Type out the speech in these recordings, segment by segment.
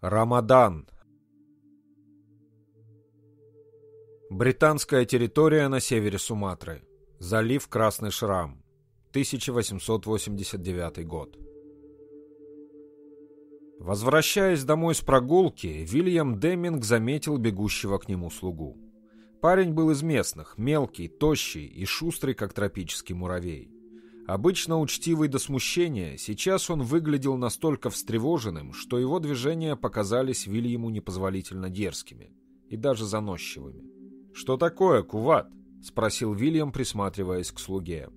Рамадан. Британская территория на севере Суматры. Залив Красный Шрам. 1889 год. Возвращаясь домой с прогулки, Вильям Деминг заметил бегущего к нему слугу. Парень был из местных, мелкий, тощий и шустрый, как тропический муравей. Обычно учтивый до смущения, сейчас он выглядел настолько встревоженным, что его движения показались Вильяму непозволительно дерзкими и даже заносчивыми. «Что такое, Куват?» — спросил Вильям, присматриваясь к слуге.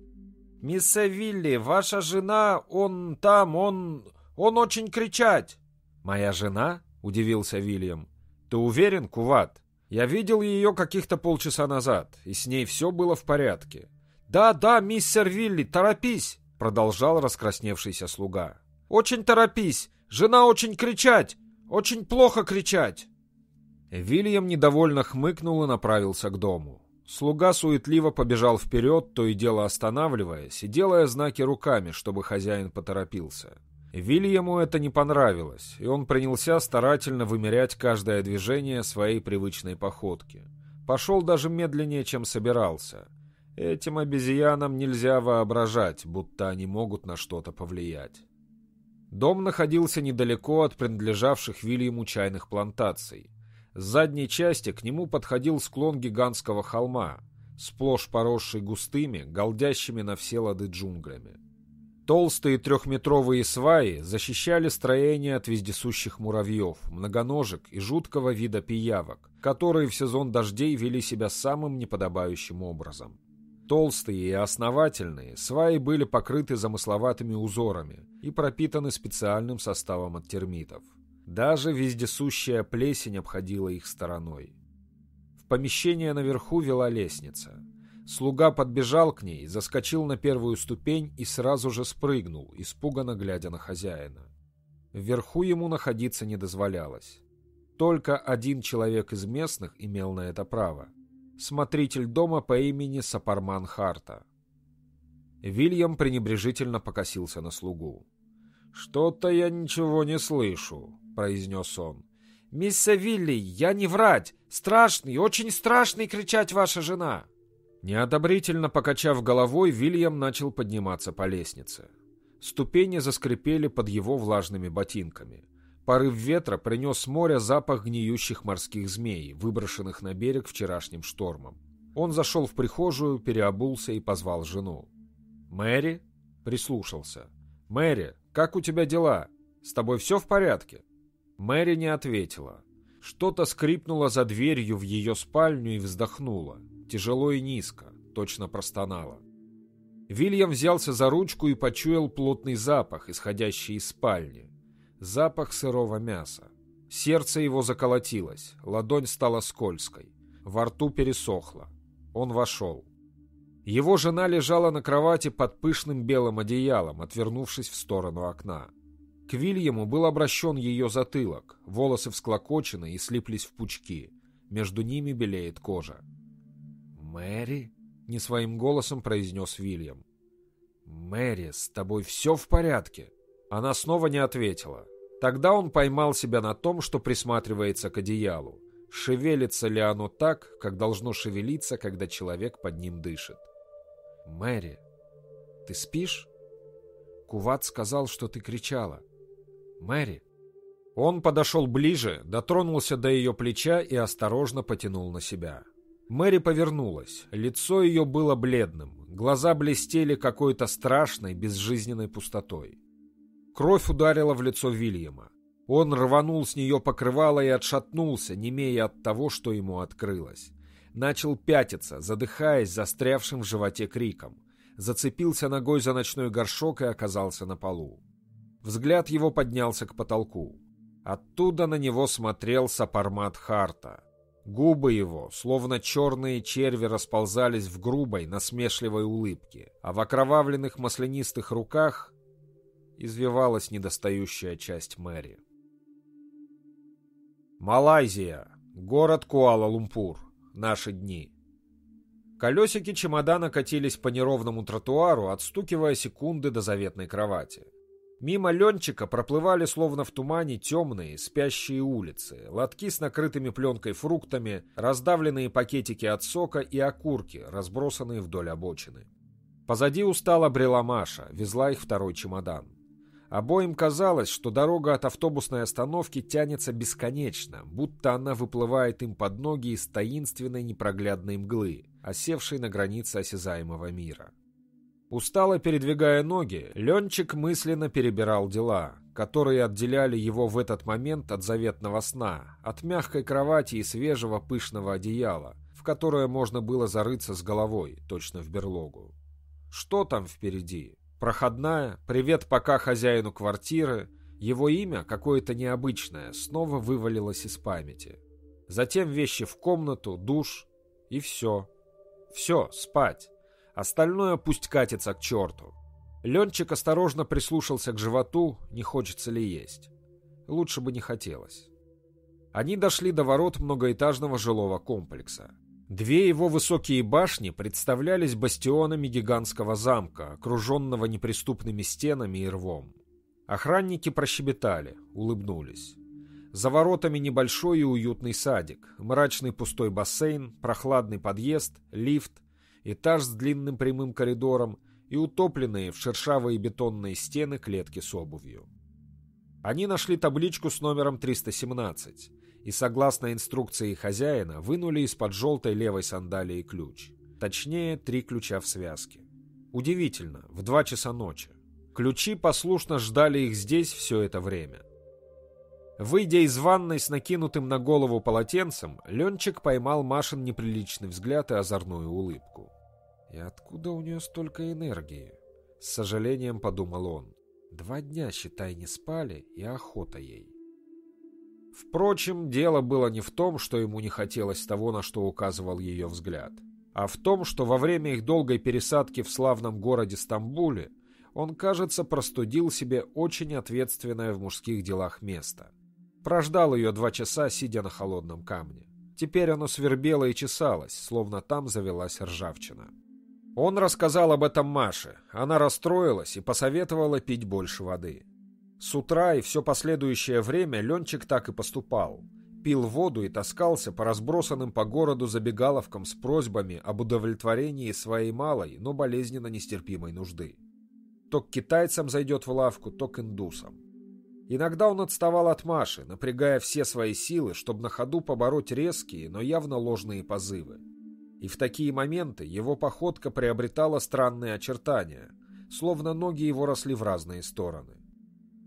«Мисс Вилли, ваша жена, он там, он... он очень кричать!» «Моя жена?» — удивился Вильям. «Ты уверен, Куват? Я видел ее каких-то полчаса назад, и с ней все было в порядке. «Да, да, мистер Вилли, торопись!» — продолжал раскрасневшийся слуга. «Очень торопись! Жена очень кричать! Очень плохо кричать!» Вильям недовольно хмыкнул и направился к дому. Слуга суетливо побежал вперед, то и дело останавливаясь и делая знаки руками, чтобы хозяин поторопился. Вильяму это не понравилось, и он принялся старательно вымерять каждое движение своей привычной походки. Пошел даже медленнее, чем собирался — Этим обезьянам нельзя воображать, будто они могут на что-то повлиять. Дом находился недалеко от принадлежавших Вильяму чайных плантаций. С задней части к нему подходил склон гигантского холма, сплошь поросший густыми, голдящими на все лады джунглями. Толстые трехметровые сваи защищали строение от вездесущих муравьев, многоножек и жуткого вида пиявок, которые в сезон дождей вели себя самым неподобающим образом. Толстые и основательные, сваи были покрыты замысловатыми узорами и пропитаны специальным составом от термитов. Даже вездесущая плесень обходила их стороной. В помещение наверху вела лестница. Слуга подбежал к ней, заскочил на первую ступень и сразу же спрыгнул, испуганно глядя на хозяина. Вверху ему находиться не дозволялось. Только один человек из местных имел на это право — смотритель дома по имени Сапарман Харта. Вильям пренебрежительно покосился на слугу. «Что-то я ничего не слышу», — произнес он. «Мисс Вилли, я не врать! Страшный, очень страшный кричать ваша жена!» Неодобрительно покачав головой, Вильям начал подниматься по лестнице. Ступени заскрипели под его влажными ботинками. Порыв ветра принес с моря запах гниющих морских змей, выброшенных на берег вчерашним штормом. Он зашел в прихожую, переобулся и позвал жену. «Мэри?» — прислушался. «Мэри, как у тебя дела? С тобой все в порядке?» Мэри не ответила. Что-то скрипнуло за дверью в ее спальню и вздохнуло. Тяжело и низко, точно простонало. Вильям взялся за ручку и почуял плотный запах, исходящий из спальни запах сырого мяса. Сердце его заколотилось, ладонь стала скользкой, во рту пересохло. Он вошел. Его жена лежала на кровати под пышным белым одеялом, отвернувшись в сторону окна. К Вильяму был обращен ее затылок, волосы всклокочены и слиплись в пучки. Между ними белеет кожа. «Мэри?» — не своим голосом произнес Вильям. «Мэри, с тобой все в порядке?» Она снова не ответила. Тогда он поймал себя на том, что присматривается к одеялу. Шевелится ли оно так, как должно шевелиться, когда человек под ним дышит? «Мэри, ты спишь?» Куват сказал, что ты кричала. «Мэри?» Он подошел ближе, дотронулся до ее плеча и осторожно потянул на себя. Мэри повернулась. Лицо ее было бледным. Глаза блестели какой-то страшной, безжизненной пустотой. Кровь ударила в лицо Вильяма. Он рванул с нее покрывало и отшатнулся, немея от того, что ему открылось. Начал пятиться, задыхаясь застрявшим в животе криком. Зацепился ногой за ночной горшок и оказался на полу. Взгляд его поднялся к потолку. Оттуда на него смотрел Сапармат Харта. Губы его, словно черные черви, расползались в грубой, насмешливой улыбке, а в окровавленных маслянистых руках извивалась недостающая часть Мэри. Малайзия. Город Куала-Лумпур. Наши дни. Колесики чемодана катились по неровному тротуару, отстукивая секунды до заветной кровати. Мимо Ленчика проплывали словно в тумане темные, спящие улицы, лотки с накрытыми пленкой фруктами, раздавленные пакетики от сока и окурки, разбросанные вдоль обочины. Позади устала брела Маша, везла их второй чемодан. Обоим казалось, что дорога от автобусной остановки тянется бесконечно, будто она выплывает им под ноги из таинственной непроглядной мглы, осевшей на границе осязаемого мира. Устало передвигая ноги, Ленчик мысленно перебирал дела, которые отделяли его в этот момент от заветного сна, от мягкой кровати и свежего пышного одеяла, в которое можно было зарыться с головой, точно в берлогу. Что там впереди? Проходная, привет пока хозяину квартиры, его имя, какое-то необычное, снова вывалилось из памяти. Затем вещи в комнату, душ и все. Все, спать. Остальное пусть катится к черту. Ленчик осторожно прислушался к животу, не хочется ли есть. Лучше бы не хотелось. Они дошли до ворот многоэтажного жилого комплекса. Две его высокие башни представлялись бастионами гигантского замка, окруженного неприступными стенами и рвом. Охранники прощебетали, улыбнулись. За воротами небольшой и уютный садик, мрачный пустой бассейн, прохладный подъезд, лифт, этаж с длинным прямым коридором и утопленные в шершавые бетонные стены клетки с обувью. Они нашли табличку с номером 317 и, согласно инструкции хозяина, вынули из-под желтой левой сандалии ключ. Точнее, три ключа в связке. Удивительно, в два часа ночи. Ключи послушно ждали их здесь все это время. Выйдя из ванной с накинутым на голову полотенцем, Ленчик поймал Машин неприличный взгляд и озорную улыбку. И откуда у нее столько энергии? С сожалением подумал он. Два дня, считай, не спали, и охота ей. Впрочем, дело было не в том, что ему не хотелось того, на что указывал ее взгляд, а в том, что во время их долгой пересадки в славном городе Стамбуле он, кажется, простудил себе очень ответственное в мужских делах место. Прождал ее два часа, сидя на холодном камне. Теперь оно свербело и чесалось, словно там завелась ржавчина. Он рассказал об этом Маше. Она расстроилась и посоветовала пить больше воды. С утра и все последующее время Ленчик так и поступал. Пил воду и таскался по разбросанным по городу забегаловкам с просьбами об удовлетворении своей малой, но болезненно нестерпимой нужды. То к китайцам зайдет в лавку, то к индусам. Иногда он отставал от Маши, напрягая все свои силы, чтобы на ходу побороть резкие, но явно ложные позывы и в такие моменты его походка приобретала странные очертания, словно ноги его росли в разные стороны.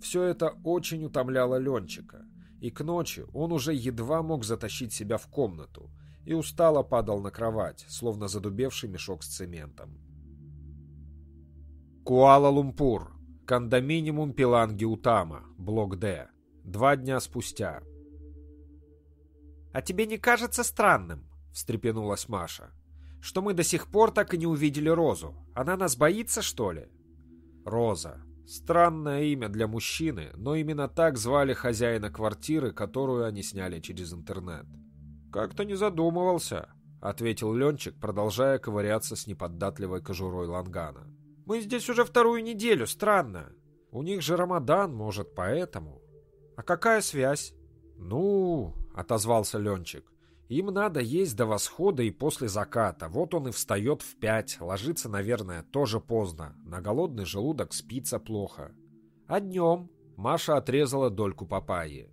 Все это очень утомляло Ленчика, и к ночи он уже едва мог затащить себя в комнату и устало падал на кровать, словно задубевший мешок с цементом. Куала-Лумпур. Кондоминиум Пиланги-Утама. Блок Д. Два дня спустя. «А тебе не кажется странным?» встрепенулась Маша. «Что мы до сих пор так и не увидели Розу? Она нас боится, что ли?» Роза. Странное имя для мужчины, но именно так звали хозяина квартиры, которую они сняли через интернет. «Как-то не задумывался», — ответил Ленчик, продолжая ковыряться с неподатливой кожурой лангана. «Мы здесь уже вторую неделю, странно. У них же Рамадан, может, поэтому». «А какая связь?» «Ну...» — отозвался Ленчик. Им надо есть до восхода и после заката. Вот он и встает в пять, ложится, наверное, тоже поздно. На голодный желудок спится плохо. А днем Маша отрезала дольку папайи.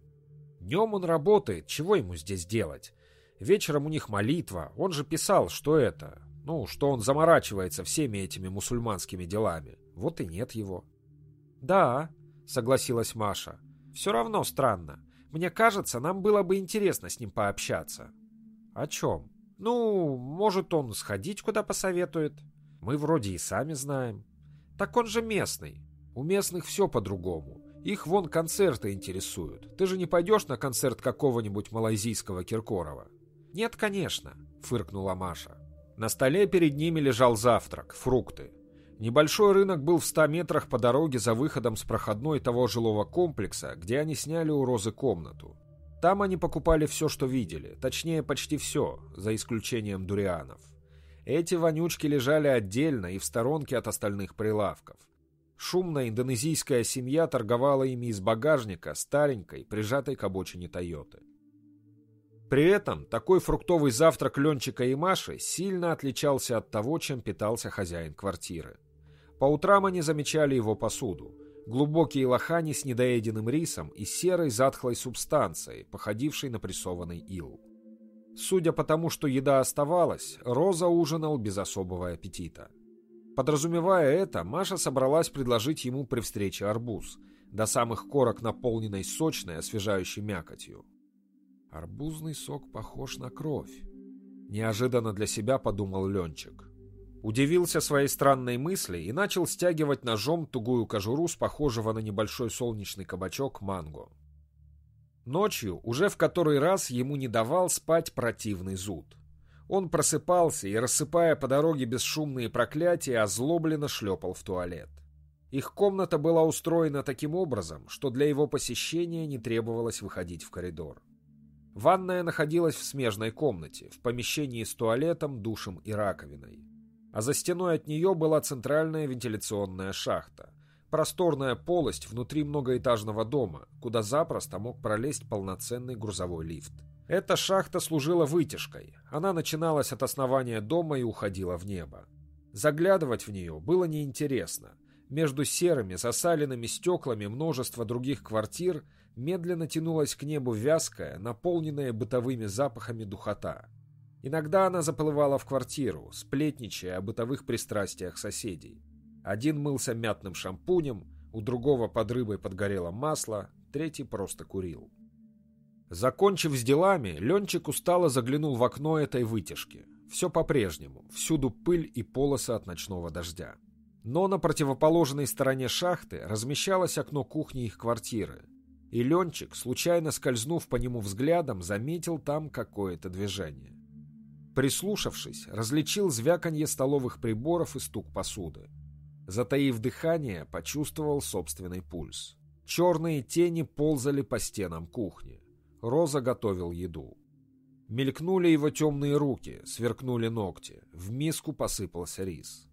Днем он работает, чего ему здесь делать? Вечером у них молитва, он же писал, что это. Ну, что он заморачивается всеми этими мусульманскими делами. Вот и нет его. «Да», — согласилась Маша. «Все равно странно. Мне кажется, нам было бы интересно с ним пообщаться». «О чем?» «Ну, может, он сходить куда посоветует. Мы вроде и сами знаем». «Так он же местный. У местных все по-другому. Их вон концерты интересуют. Ты же не пойдешь на концерт какого-нибудь малайзийского Киркорова?» «Нет, конечно», — фыркнула Маша. На столе перед ними лежал завтрак, фрукты. Небольшой рынок был в ста метрах по дороге за выходом с проходной того жилого комплекса, где они сняли у Розы комнату. Там они покупали все, что видели, точнее почти все, за исключением дурианов. Эти вонючки лежали отдельно и в сторонке от остальных прилавков. Шумная индонезийская семья торговала ими из багажника старенькой, прижатой к обочине Тойоты. При этом такой фруктовый завтрак Ленчика и Маши сильно отличался от того, чем питался хозяин квартиры. По утрам они замечали его посуду. Глубокие лохани с недоеденным рисом и серой затхлой субстанцией, походившей на прессованный ил. Судя по тому, что еда оставалась, Роза ужинал без особого аппетита. Подразумевая это, Маша собралась предложить ему при встрече арбуз, до самых корок наполненной сочной, освежающей мякотью. Арбузный сок похож на кровь. Неожиданно для себя подумал Ленчик. Удивился своей странной мысли и начал стягивать ножом тугую кожуру с похожего на небольшой солнечный кабачок манго. Ночью уже в который раз ему не давал спать противный зуд. Он просыпался и, рассыпая по дороге бесшумные проклятия, озлобленно шлепал в туалет. Их комната была устроена таким образом, что для его посещения не требовалось выходить в коридор. Ванная находилась в смежной комнате, в помещении с туалетом, душем и раковиной. А за стеной от нее была центральная вентиляционная шахта, просторная полость внутри многоэтажного дома, куда запросто мог пролезть полноценный грузовой лифт. Эта шахта служила вытяжкой. Она начиналась от основания дома и уходила в небо. Заглядывать в нее было неинтересно. Между серыми, засаленными стеклами множества других квартир медленно тянулась к небу вязкая, наполненная бытовыми запахами духота. Иногда она заплывала в квартиру, сплетничая о бытовых пристрастиях соседей. Один мылся мятным шампунем, у другого под рыбой подгорело масло, третий просто курил. Закончив с делами, Ленчик устало заглянул в окно этой вытяжки. Все по-прежнему, всюду пыль и полосы от ночного дождя. Но на противоположной стороне шахты размещалось окно кухни их квартиры. И Ленчик, случайно скользнув по нему взглядом, заметил там какое-то движение. Прислушавшись, различил звяканье столовых приборов и стук посуды. Затаив дыхание, почувствовал собственный пульс. Черные тени ползали по стенам кухни. Роза готовил еду. Мелькнули его темные руки, сверкнули ногти. В миску посыпался рис.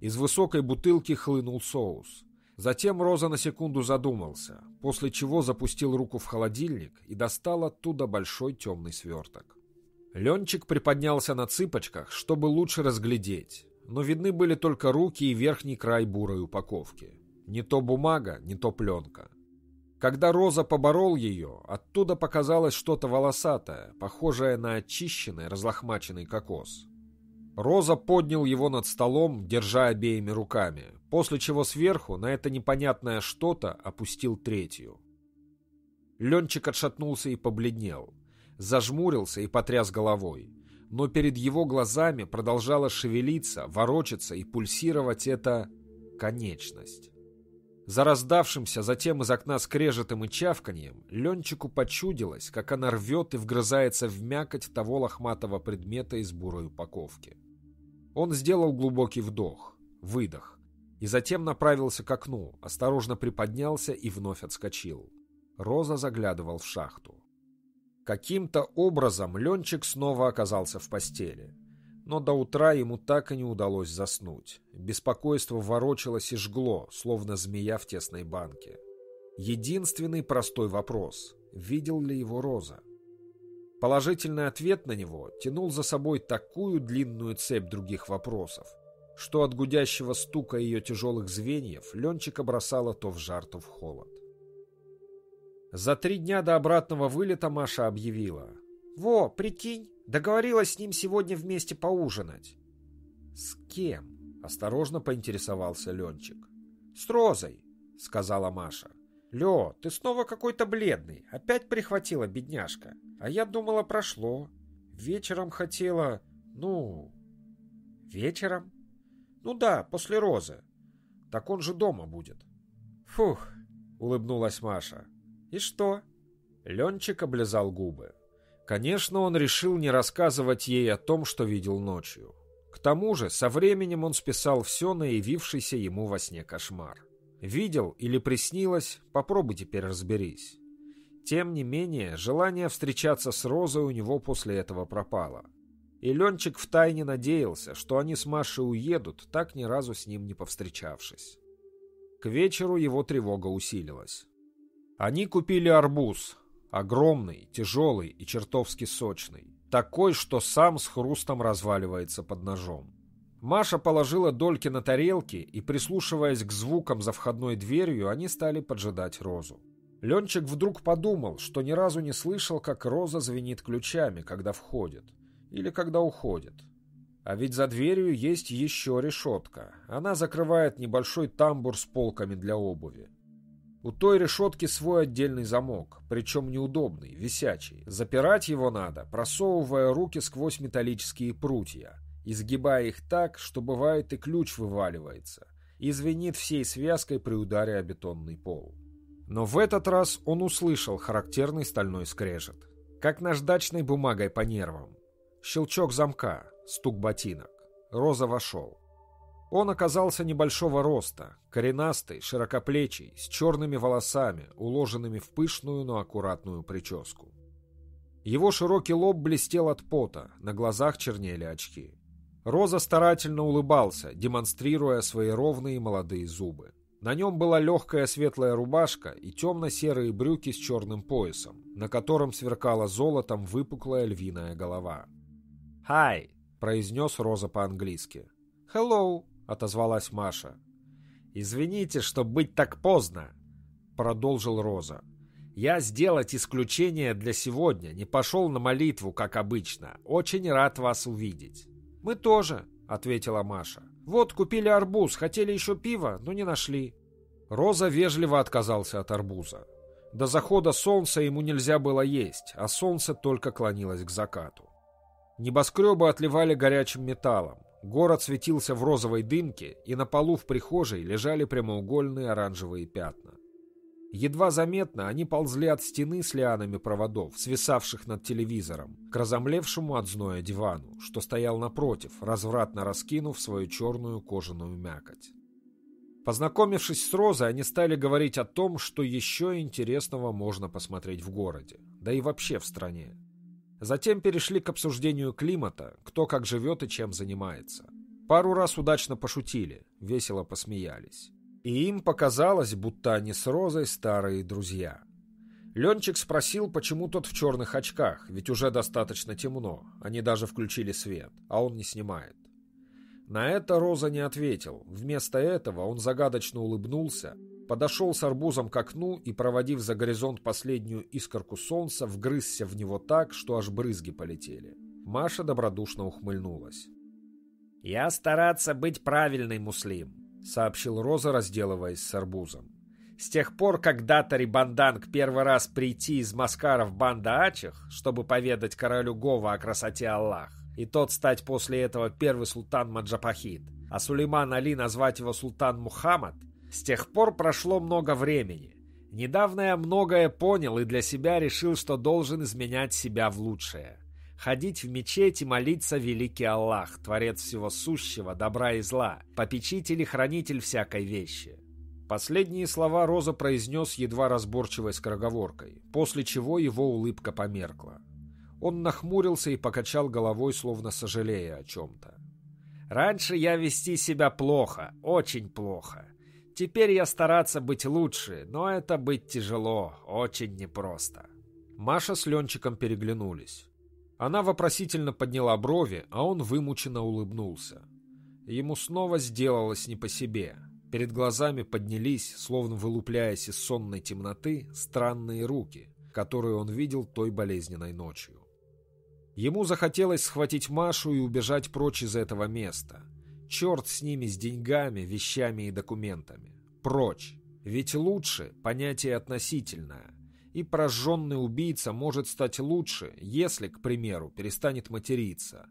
Из высокой бутылки хлынул соус. Затем Роза на секунду задумался, после чего запустил руку в холодильник и достал оттуда большой темный сверток. Ленчик приподнялся на цыпочках, чтобы лучше разглядеть, но видны были только руки и верхний край бурой упаковки. Не то бумага, не то пленка. Когда Роза поборол ее, оттуда показалось что-то волосатое, похожее на очищенный, разлохмаченный кокос. Роза поднял его над столом, держа обеими руками, после чего сверху на это непонятное что-то опустил третью. Ленчик отшатнулся и побледнел, зажмурился и потряс головой. Но перед его глазами продолжала шевелиться, ворочаться и пульсировать эта конечность. За раздавшимся затем из окна скрежетом и чавканьем Ленчику почудилось, как она рвет и вгрызается в мякоть того лохматого предмета из бурой упаковки. Он сделал глубокий вдох, выдох, и затем направился к окну, осторожно приподнялся и вновь отскочил. Роза заглядывал в шахту. Каким-то образом Ленчик снова оказался в постели но до утра ему так и не удалось заснуть. Беспокойство ворочалось и жгло, словно змея в тесной банке. Единственный простой вопрос – видел ли его Роза? Положительный ответ на него тянул за собой такую длинную цепь других вопросов, что от гудящего стука ее тяжелых звеньев Ленчика бросало то в жар, то в холод. За три дня до обратного вылета Маша объявила. «Во, прикинь, Договорилась с ним сегодня вместе поужинать. С кем? Осторожно поинтересовался Ленчик. С Розой, сказала Маша. Лё, ты снова какой-то бледный. Опять прихватила бедняжка. А я думала, прошло. Вечером хотела... Ну... Вечером? Ну да, после Розы. Так он же дома будет. Фух, улыбнулась Маша. И что? Ленчик облизал губы. Конечно, он решил не рассказывать ей о том, что видел ночью. К тому же, со временем он списал все на явившийся ему во сне кошмар. Видел или приснилось, попробуй теперь разберись. Тем не менее, желание встречаться с Розой у него после этого пропало. И Ленчик втайне надеялся, что они с Машей уедут, так ни разу с ним не повстречавшись. К вечеру его тревога усилилась. Они купили арбуз. Огромный, тяжелый и чертовски сочный. Такой, что сам с хрустом разваливается под ножом. Маша положила дольки на тарелки, и, прислушиваясь к звукам за входной дверью, они стали поджидать Розу. Ленчик вдруг подумал, что ни разу не слышал, как Роза звенит ключами, когда входит. Или когда уходит. А ведь за дверью есть еще решетка. Она закрывает небольшой тамбур с полками для обуви. У той решетки свой отдельный замок, причем неудобный, висячий. Запирать его надо, просовывая руки сквозь металлические прутья, изгибая их так, что бывает и ключ вываливается, и звенит всей связкой при ударе о бетонный пол. Но в этот раз он услышал характерный стальной скрежет, как наждачной бумагой по нервам. Щелчок замка, стук ботинок. Роза вошел. Он оказался небольшого роста, коренастый, широкоплечий, с черными волосами, уложенными в пышную, но аккуратную прическу. Его широкий лоб блестел от пота, на глазах чернели очки. Роза старательно улыбался, демонстрируя свои ровные молодые зубы. На нем была легкая светлая рубашка и темно-серые брюки с черным поясом, на котором сверкала золотом выпуклая львиная голова. «Хай!» — произнес Роза по-английски. «Hello!» — отозвалась Маша. «Извините, что быть так поздно», — продолжил Роза. «Я сделать исключение для сегодня, не пошел на молитву, как обычно. Очень рад вас увидеть». «Мы тоже», — ответила Маша. «Вот, купили арбуз, хотели еще пива, но не нашли». Роза вежливо отказался от арбуза. До захода солнца ему нельзя было есть, а солнце только клонилось к закату. Небоскребы отливали горячим металлом. Город светился в розовой дымке, и на полу в прихожей лежали прямоугольные оранжевые пятна. Едва заметно они ползли от стены с лианами проводов, свисавших над телевизором, к разомлевшему от зноя дивану, что стоял напротив, развратно раскинув свою черную кожаную мякоть. Познакомившись с Розой, они стали говорить о том, что еще интересного можно посмотреть в городе, да и вообще в стране. Затем перешли к обсуждению климата, кто как живет и чем занимается. Пару раз удачно пошутили, весело посмеялись. И им показалось, будто они с Розой старые друзья. Ленчик спросил, почему тот в черных очках, ведь уже достаточно темно, они даже включили свет, а он не снимает. На это Роза не ответил. Вместо этого он загадочно улыбнулся, подошел с арбузом к окну и, проводив за горизонт последнюю искорку солнца, вгрызся в него так, что аж брызги полетели. Маша добродушно ухмыльнулась. «Я стараться быть правильный муслим», — сообщил Роза, разделываясь с арбузом. «С тех пор, когда Тари Банданг первый раз прийти из Маскара в банда Ачих, чтобы поведать королю Гова о красоте Аллах, и тот стать после этого первый султан Маджапахид, а Сулейман Али назвать его султан Мухаммад, с тех пор прошло много времени. Недавно я многое понял и для себя решил, что должен изменять себя в лучшее. Ходить в мечеть и молиться великий Аллах, Творец всего сущего, добра и зла, попечитель и хранитель всякой вещи. Последние слова Роза произнес едва разборчивой скороговоркой, после чего его улыбка померкла. Он нахмурился и покачал головой, словно сожалея о чем-то. «Раньше я вести себя плохо, очень плохо. Теперь я стараться быть лучше, но это быть тяжело, очень непросто». Маша с Ленчиком переглянулись. Она вопросительно подняла брови, а он вымученно улыбнулся. Ему снова сделалось не по себе. Перед глазами поднялись, словно вылупляясь из сонной темноты, странные руки, которые он видел той болезненной ночью. Ему захотелось схватить Машу и убежать прочь из этого места. Черт с ними, с деньгами, вещами и документами. Прочь. Ведь лучше – понятие относительное. И прожженный убийца может стать лучше, если, к примеру, перестанет материться.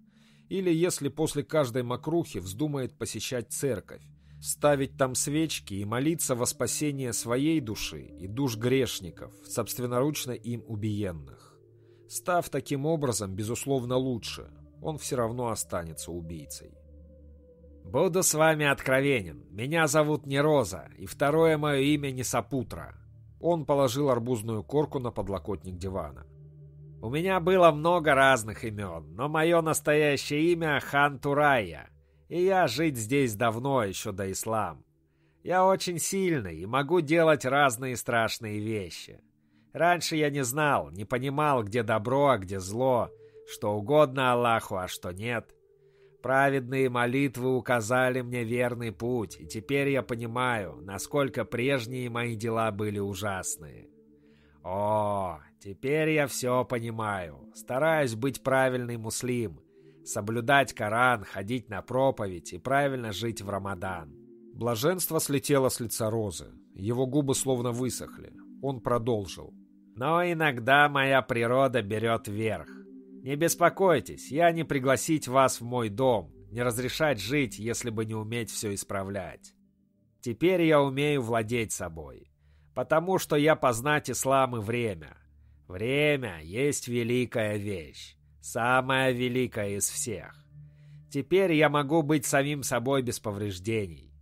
Или если после каждой мокрухи вздумает посещать церковь, ставить там свечки и молиться во спасение своей души и душ грешников, собственноручно им убиенных. Став таким образом, безусловно, лучше, он все равно останется убийцей. «Буду с вами откровенен. Меня зовут не Роза, и второе мое имя не Сапутра». Он положил арбузную корку на подлокотник дивана. «У меня было много разных имен, но мое настоящее имя Хан Турайя, и я жить здесь давно, еще до ислам. Я очень сильный и могу делать разные страшные вещи. Раньше я не знал, не понимал, где добро, а где зло, что угодно Аллаху, а что нет. Праведные молитвы указали мне верный путь, и теперь я понимаю, насколько прежние мои дела были ужасные. О, теперь я все понимаю. Стараюсь быть правильный муслим, соблюдать Коран, ходить на проповедь и правильно жить в Рамадан. Блаженство слетело с лица Розы. Его губы словно высохли. Он продолжил. Но иногда моя природа берет верх. Не беспокойтесь, я не пригласить вас в мой дом, не разрешать жить, если бы не уметь все исправлять. Теперь я умею владеть собой, потому что я познать ислам и время. Время есть великая вещь, самая великая из всех. Теперь я могу быть самим собой без повреждений.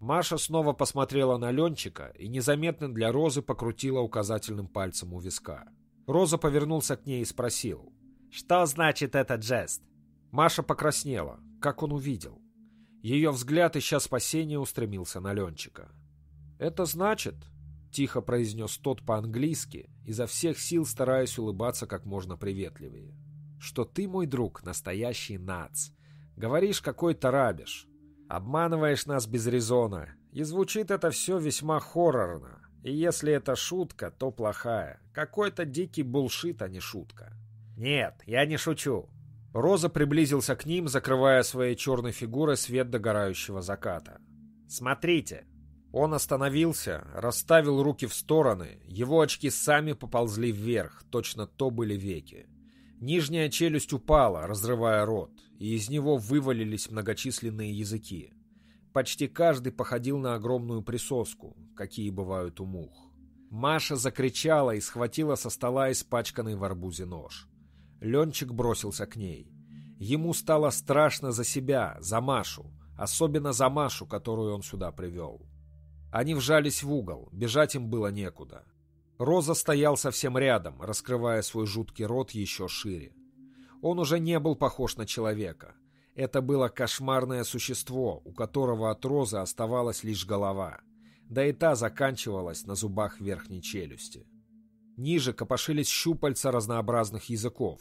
Маша снова посмотрела на Ленчика и незаметно для Розы покрутила указательным пальцем у виска. Роза повернулся к ней и спросил. Что значит этот жест? Маша покраснела, как он увидел. Ее взгляд, ища спасения, устремился на Ленчика. «Это значит», — тихо произнес тот по-английски, изо всех сил стараясь улыбаться как можно приветливее, «что ты, мой друг, настоящий нац. Говоришь, какой-то рабиш. Обманываешь нас без резона. И звучит это все весьма хоррорно. И если это шутка, то плохая. Какой-то дикий булшит, а не шутка. «Нет, я не шучу». Роза приблизился к ним, закрывая своей черной фигурой свет догорающего заката. «Смотрите!» Он остановился, расставил руки в стороны, его очки сами поползли вверх, точно то были веки. Нижняя челюсть упала, разрывая рот, и из него вывалились многочисленные языки. Почти каждый походил на огромную присоску, какие бывают у мух. Маша закричала и схватила со стола испачканный в арбузе нож. Ленчик бросился к ней. Ему стало страшно за себя, за Машу, особенно за Машу, которую он сюда привел. Они вжались в угол, бежать им было некуда. Роза стоял совсем рядом, раскрывая свой жуткий рот еще шире. Он уже не был похож на человека. Это было кошмарное существо, у которого от Розы оставалась лишь голова, да и та заканчивалась на зубах верхней челюсти. Ниже копошились щупальца разнообразных языков.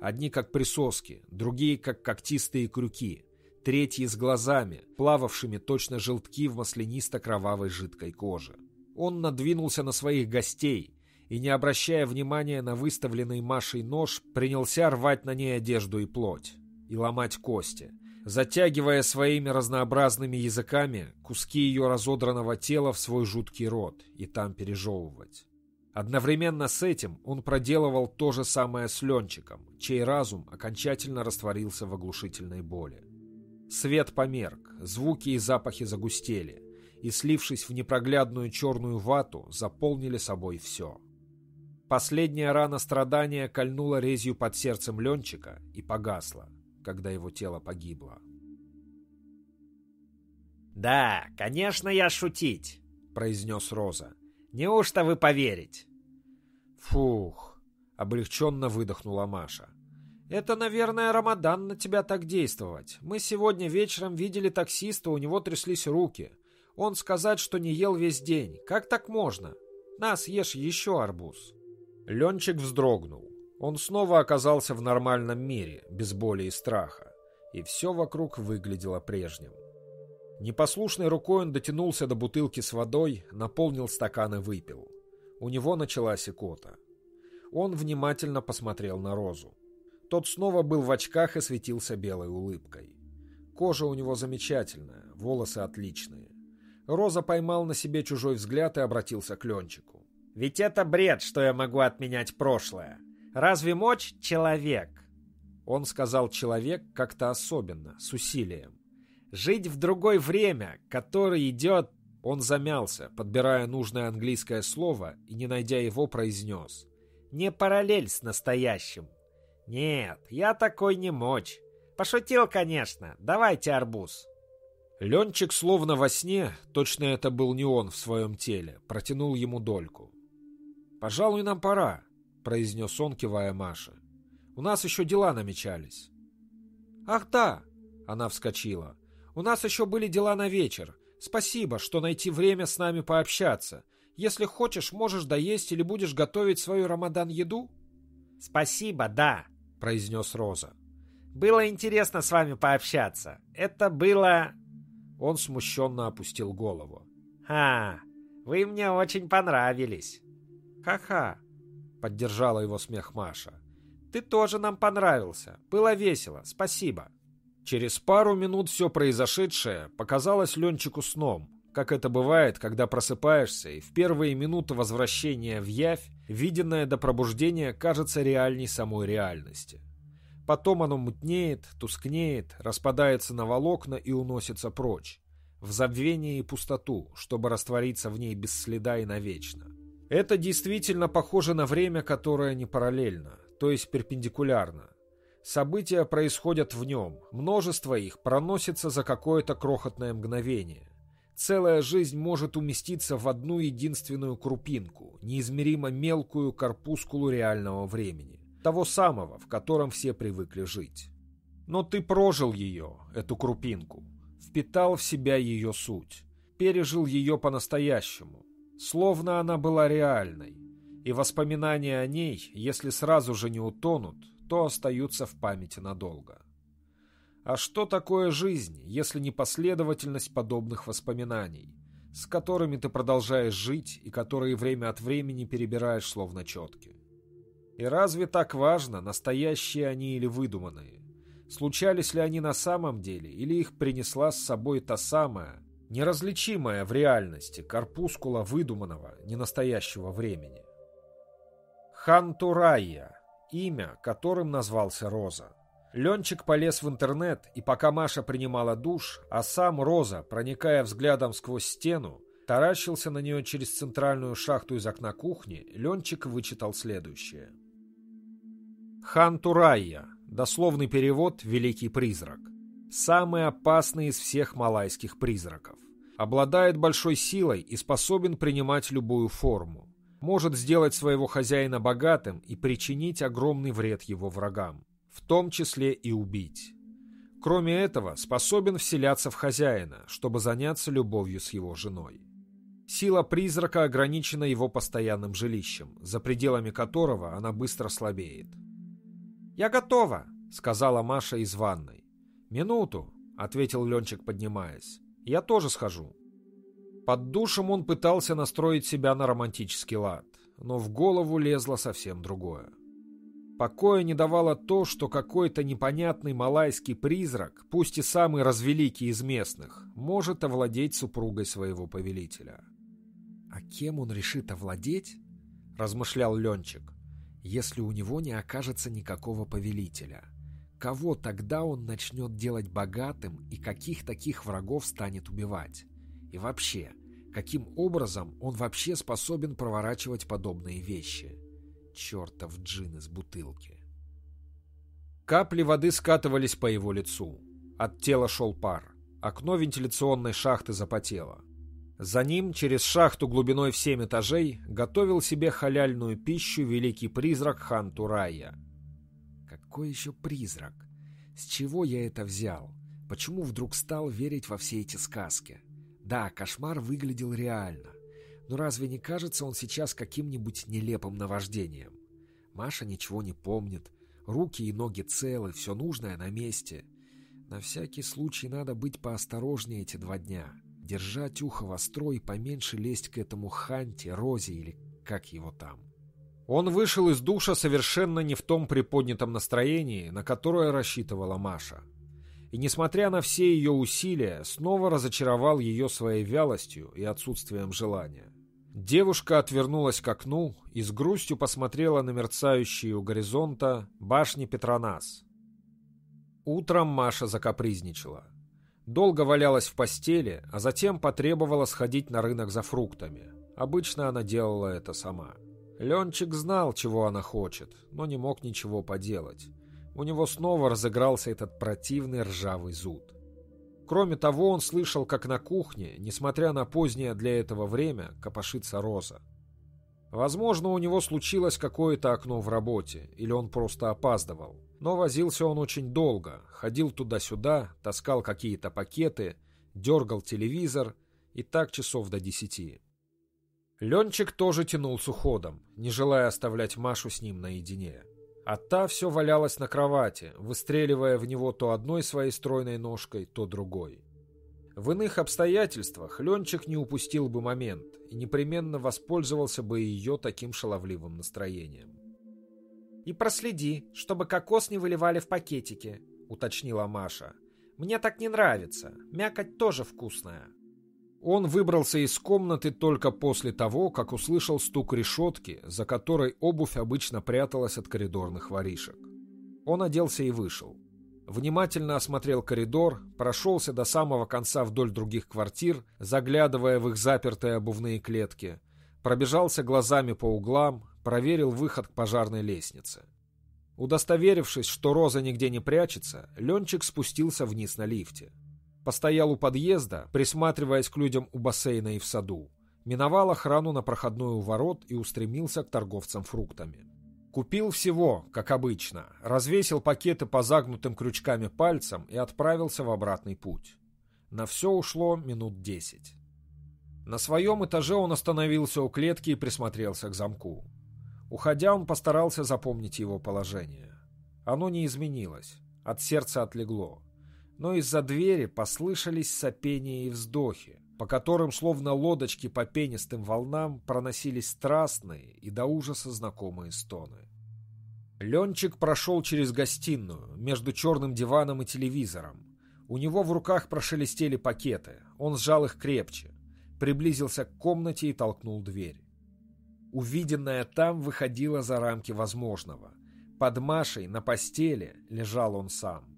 Одни как присоски, другие как когтистые крюки, третьи с глазами, плававшими точно желтки в маслянисто-кровавой жидкой коже. Он надвинулся на своих гостей и, не обращая внимания на выставленный Машей нож, принялся рвать на ней одежду и плоть, и ломать кости, затягивая своими разнообразными языками куски ее разодранного тела в свой жуткий рот и там пережевывать. Одновременно с этим он проделывал то же самое с Ленчиком, чей разум окончательно растворился в оглушительной боли. Свет померк, звуки и запахи загустели, и, слившись в непроглядную черную вату, заполнили собой все. Последняя рана страдания кольнула резью под сердцем Ленчика и погасла, когда его тело погибло. «Да, конечно, я шутить», — произнес Роза. Неужто вы поверить? Фух, облегченно выдохнула Маша. Это, наверное, Рамадан на тебя так действовать. Мы сегодня вечером видели таксиста, у него тряслись руки. Он сказать, что не ел весь день. Как так можно? Нас ешь еще арбуз. Ленчик вздрогнул. Он снова оказался в нормальном мире, без боли и страха. И все вокруг выглядело прежним. Непослушной рукой он дотянулся до бутылки с водой, наполнил стакан и выпил. У него началась икота. Он внимательно посмотрел на Розу. Тот снова был в очках и светился белой улыбкой. Кожа у него замечательная, волосы отличные. Роза поймал на себе чужой взгляд и обратился к Ленчику. «Ведь это бред, что я могу отменять прошлое. Разве мочь человек?» Он сказал «человек» как-то особенно, с усилием. Жить в другое время, которое идет... Он замялся, подбирая нужное английское слово и, не найдя его, произнес. Не параллель с настоящим. Нет, я такой не мочь. Пошутил, конечно. Давайте арбуз. Ленчик, словно во сне, точно это был не он в своем теле, протянул ему дольку. «Пожалуй, нам пора», — произнес он, кивая Маше. «У нас еще дела намечались». «Ах да!» — она вскочила. У нас еще были дела на вечер. Спасибо, что найти время с нами пообщаться. Если хочешь, можешь доесть или будешь готовить свою рамадан-еду?» «Спасибо, да», — произнес Роза. «Было интересно с вами пообщаться. Это было...» Он смущенно опустил голову. «А, вы мне очень понравились». «Ха-ха», — поддержала его смех Маша. «Ты тоже нам понравился. Было весело. Спасибо». Через пару минут все произошедшее показалось Ленчику сном, как это бывает, когда просыпаешься, и в первые минуты возвращения в явь виденное до пробуждения кажется реальней самой реальности. Потом оно мутнеет, тускнеет, распадается на волокна и уносится прочь, в забвение и пустоту, чтобы раствориться в ней без следа и навечно. Это действительно похоже на время, которое не параллельно, то есть перпендикулярно. События происходят в нем, множество их проносится за какое-то крохотное мгновение. Целая жизнь может уместиться в одну единственную крупинку, неизмеримо мелкую корпускулу реального времени, того самого, в котором все привыкли жить. Но ты прожил ее, эту крупинку, впитал в себя ее суть, пережил ее по-настоящему, словно она была реальной, и воспоминания о ней, если сразу же не утонут, то остаются в памяти надолго. А что такое жизнь, если не последовательность подобных воспоминаний, с которыми ты продолжаешь жить и которые время от времени перебираешь словно четки? И разве так важно, настоящие они или выдуманные? Случались ли они на самом деле, или их принесла с собой та самая, неразличимая в реальности корпускула выдуманного, ненастоящего времени? Хантурайя имя, которым назвался Роза. Ленчик полез в интернет, и пока Маша принимала душ, а сам Роза, проникая взглядом сквозь стену, таращился на нее через центральную шахту из окна кухни, Ленчик вычитал следующее. Хантурайя, дословный перевод «Великий призрак». Самый опасный из всех малайских призраков. Обладает большой силой и способен принимать любую форму может сделать своего хозяина богатым и причинить огромный вред его врагам, в том числе и убить. Кроме этого, способен вселяться в хозяина, чтобы заняться любовью с его женой. Сила призрака ограничена его постоянным жилищем, за пределами которого она быстро слабеет. «Я готова», — сказала Маша из ванной. «Минуту», — ответил Ленчик, поднимаясь. «Я тоже схожу». Под душем он пытался настроить себя на романтический лад, но в голову лезло совсем другое. Покоя не давало то, что какой-то непонятный малайский призрак, пусть и самый развеликий из местных, может овладеть супругой своего повелителя. «А кем он решит овладеть?» — размышлял Ленчик. «Если у него не окажется никакого повелителя, кого тогда он начнет делать богатым и каких таких врагов станет убивать?» И вообще, каким образом он вообще способен проворачивать подобные вещи? Чертов джин из бутылки. Капли воды скатывались по его лицу. От тела шел пар. Окно вентиляционной шахты запотело. За ним, через шахту глубиной в семь этажей, готовил себе халяльную пищу великий призрак хан Турайя. Какой еще призрак? С чего я это взял? Почему вдруг стал верить во все эти сказки? Да, кошмар выглядел реально. Но разве не кажется он сейчас каким-нибудь нелепым наваждением? Маша ничего не помнит. Руки и ноги целы, все нужное на месте. На всякий случай надо быть поосторожнее эти два дня. Держать ухо востро и поменьше лезть к этому Ханте, Розе или как его там. Он вышел из душа совершенно не в том приподнятом настроении, на которое рассчитывала Маша и, несмотря на все ее усилия, снова разочаровал ее своей вялостью и отсутствием желания. Девушка отвернулась к окну и с грустью посмотрела на мерцающие у горизонта башни Петронас. Утром Маша закапризничала. Долго валялась в постели, а затем потребовала сходить на рынок за фруктами. Обычно она делала это сама. Ленчик знал, чего она хочет, но не мог ничего поделать у него снова разыгрался этот противный ржавый зуд. Кроме того, он слышал, как на кухне, несмотря на позднее для этого время, копошится Роза. Возможно, у него случилось какое-то окно в работе, или он просто опаздывал. Но возился он очень долго, ходил туда-сюда, таскал какие-то пакеты, дергал телевизор, И так часов до десяти. Ленчик тоже тянулся уходом, не желая оставлять Машу с ним наедине. А та все валялась на кровати, выстреливая в него то одной своей стройной ножкой, то другой. В иных обстоятельствах Ленчик не упустил бы момент и непременно воспользовался бы ее таким шаловливым настроением. «И проследи, чтобы кокос не выливали в пакетики», — уточнила Маша. «Мне так не нравится. Мякоть тоже вкусная». Он выбрался из комнаты только после того, как услышал стук решетки, за которой обувь обычно пряталась от коридорных воришек. Он оделся и вышел. Внимательно осмотрел коридор, прошелся до самого конца вдоль других квартир, заглядывая в их запертые обувные клетки, пробежался глазами по углам, проверил выход к пожарной лестнице. Удостоверившись, что Роза нигде не прячется, Ленчик спустился вниз на лифте. Постоял у подъезда, присматриваясь к людям у бассейна и в саду. Миновал охрану на проходной у ворот и устремился к торговцам фруктами. Купил всего, как обычно, развесил пакеты по загнутым крючками пальцам и отправился в обратный путь. На все ушло минут десять. На своем этаже он остановился у клетки и присмотрелся к замку. Уходя, он постарался запомнить его положение. Оно не изменилось, от сердца отлегло но из-за двери послышались сопения и вздохи, по которым, словно лодочки по пенистым волнам, проносились страстные и до ужаса знакомые стоны. Ленчик прошел через гостиную, между черным диваном и телевизором. У него в руках прошелестели пакеты, он сжал их крепче, приблизился к комнате и толкнул дверь. Увиденное там выходило за рамки возможного. Под Машей на постели лежал он сам.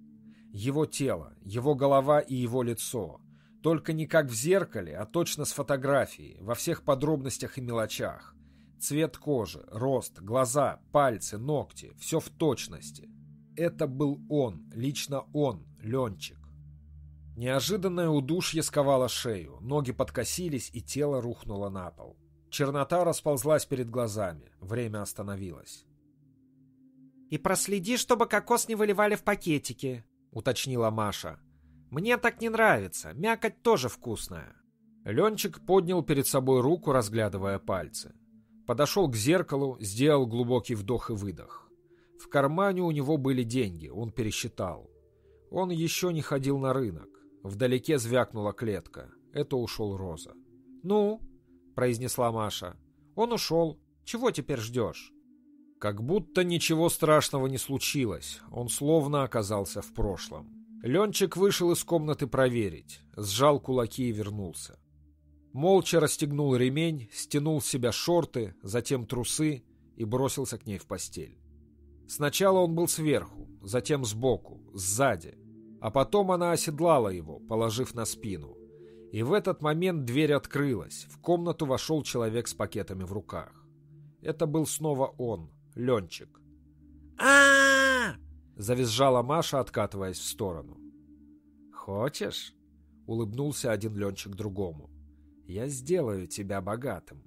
Его тело, его голова и его лицо. Только не как в зеркале, а точно с фотографией, во всех подробностях и мелочах. Цвет кожи, рост, глаза, пальцы, ногти – все в точности. Это был он, лично он, Ленчик. Неожиданное удушье сковало шею, ноги подкосились и тело рухнуло на пол. Чернота расползлась перед глазами, время остановилось. «И проследи, чтобы кокос не выливали в пакетики», уточнила Маша. «Мне так не нравится. Мякоть тоже вкусная». Ленчик поднял перед собой руку, разглядывая пальцы. Подошел к зеркалу, сделал глубокий вдох и выдох. В кармане у него были деньги, он пересчитал. Он еще не ходил на рынок. Вдалеке звякнула клетка. Это ушел Роза. «Ну?» — произнесла Маша. «Он ушел. Чего теперь ждешь?» Как будто ничего страшного не случилось, он словно оказался в прошлом. Ленчик вышел из комнаты проверить, сжал кулаки и вернулся. Молча расстегнул ремень, стянул с себя шорты, затем трусы и бросился к ней в постель. Сначала он был сверху, затем сбоку, сзади, а потом она оседлала его, положив на спину. И в этот момент дверь открылась, в комнату вошел человек с пакетами в руках. Это был снова он, Ленчик. а Завизжала Маша, откатываясь в сторону. «Хочешь?» — улыбнулся один Ленчик другому. «Я сделаю тебя богатым».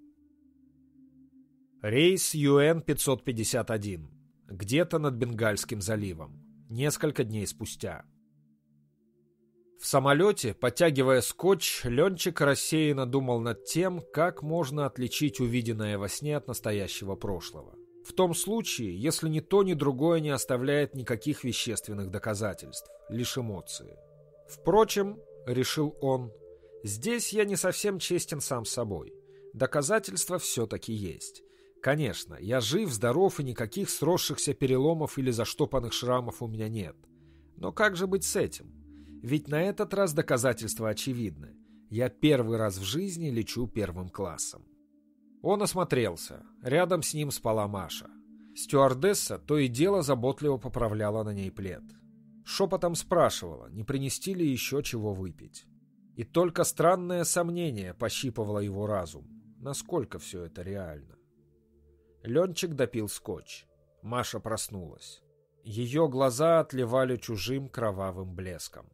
Рейс ЮН-551. Где-то над Бенгальским заливом. Несколько дней спустя. В самолете, подтягивая скотч, Ленчик рассеянно думал над тем, как можно отличить увиденное во сне от настоящего прошлого. В том случае, если ни то, ни другое не оставляет никаких вещественных доказательств, лишь эмоции. Впрочем, решил он, здесь я не совсем честен сам собой. Доказательства все-таки есть. Конечно, я жив, здоров и никаких сросшихся переломов или заштопанных шрамов у меня нет. Но как же быть с этим? Ведь на этот раз доказательства очевидны. Я первый раз в жизни лечу первым классом. Он осмотрелся. Рядом с ним спала Маша. Стюардесса то и дело заботливо поправляла на ней плед. Шепотом спрашивала, не принести ли еще чего выпить. И только странное сомнение пощипывало его разум. Насколько все это реально? Ленчик допил скотч. Маша проснулась. Ее глаза отливали чужим кровавым блеском.